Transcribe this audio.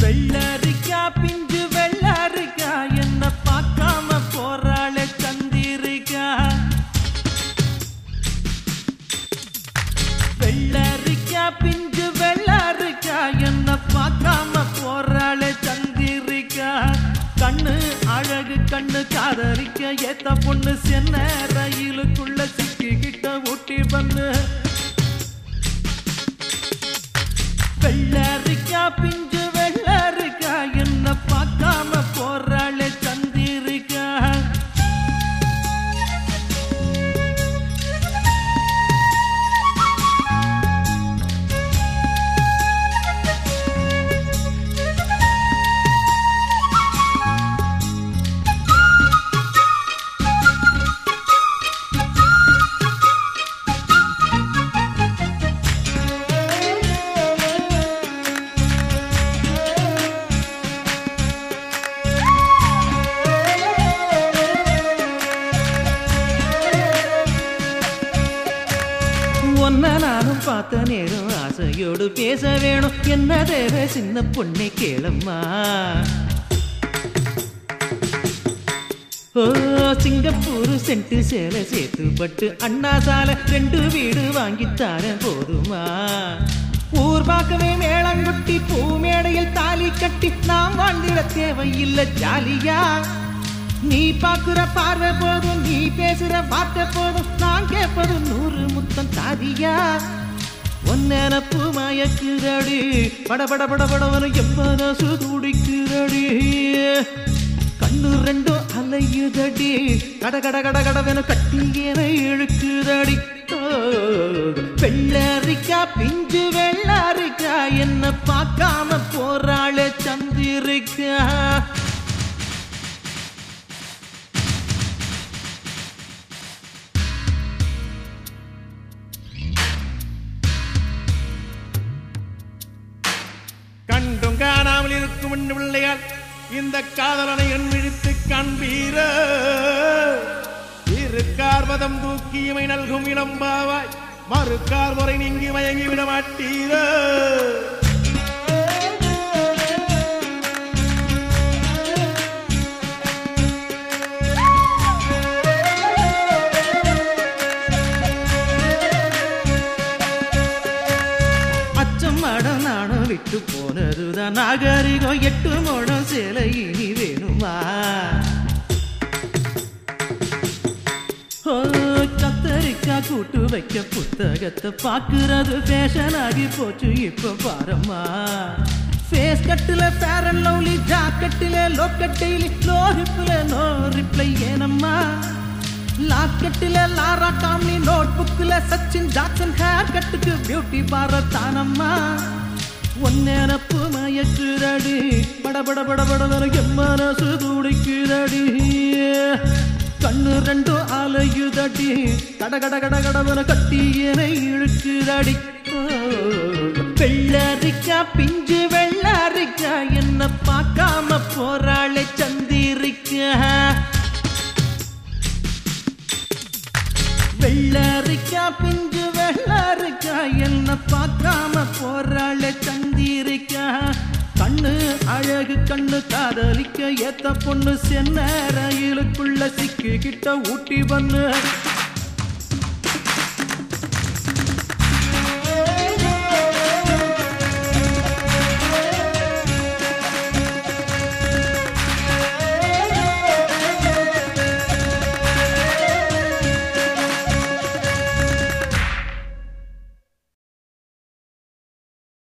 வெள்ளரிக்கா பிஞ்சு வெள்ளரிக்கா என்ன பார்க்காம போறாளே சந்திரிக்கா வெள்ளரிக்கா அழகு கண்ணு காதலிக்க ஏத்த பொண்ணு சென்ன ரயிலுக்குள்ள சிக்கிக்கிட்ட ஊட்டி வந்து. வெள்ளரிக்கா பிஞ்சு ஒன்ன நானும் பார்த்த நேரம் ஆசையோடு பேச வேணும். என்ன தேவை சின்ன பொண்ணை கேளம்மா. ஓ சிங்கப்பூர் சென்ட்டு சேலை சேர்த்து பட்டு அண்ணா சாலை ரெண்டு வீடு வாங்கித்தார போதுமா. ஊர் பார்க்கவே மேளங்குட்டி பூ மேடையில் தாலி கட்டி நாம் வாழ்ந்திட தேவையில்லை ஜாலியா. நீ பாக்குற பார்வை போதும் நீ பேசுற வார்த்தை போதும் நான் கேட்பது நூறு முத்தம் தாதியா ஒன்னெனப்பு மயக்குதடி பட பட பட படவன எம்மனசு துடிக்குதடி கண்ணு ரெண்டும் அலையுதடி கட கட கட கடவென கட்டியன இழுக்குதடி. வெள்ளரிக்கா பிஞ்சு வெள்ளரிக்கா என்ன பார்க்காம இருக்கும் என் பிள்ளையால் இந்த காதலனை என் விழித்து காண்பீர. இரு கார்வதம் தூக்கி இமை நல்கும் இளம்பாவாய் மறு கார்வரை நீங்கி மயங்கி விட மாட்டீரோ. விட்டு போனதுதான் நாகரிகம் எட்டு மோடம் சிலை இனி வேணுமா? கத்தரிக்கா கூட்டு வைக்க புத்தகத்தை பாக்குறது ஃபேஷன் ஆகி போச்சு இப்ப பாரம்மா. ஃபேஸ் கட்டில ஃபேர் அண்ட் லவ்லி ஜாக்கெட்டில லோ லோக்கட்டையில லோ ஹிப்ல நோ ரிப்ளை ஏனம்மா? லாக்கெட்டில லாரா காம்லி நோட் புக்ல சச்சின் ஜாக்சன் ஹேர் கட்டுக்கு பியூட்டி பாரத் தானம்மா? ஒன்னெனப்பு மயக்குதடி. படபட பட பட பட எம்மனசு துடிக்குதடி. கண்ணு ரெண்டும் அலையுதடி. கட கட கட கடவன கட்டி என இழுக்குதடி. வெள்ளரிக்கா பிஞ்சு வெள்ளரிக்கா என்ன பார்க்காம போறாளே சந்திரிக்கா. வெள்ளரிக்கா பிஞ்சு வெள்ளரிக்கா என்ன பார்க்காம அழகு காதலிக்க ஏத்த பொண்ணு சென்ன ரயிலுக்குள்ள சிக்கிக்கிட்ட ஊட்டி பண்ணு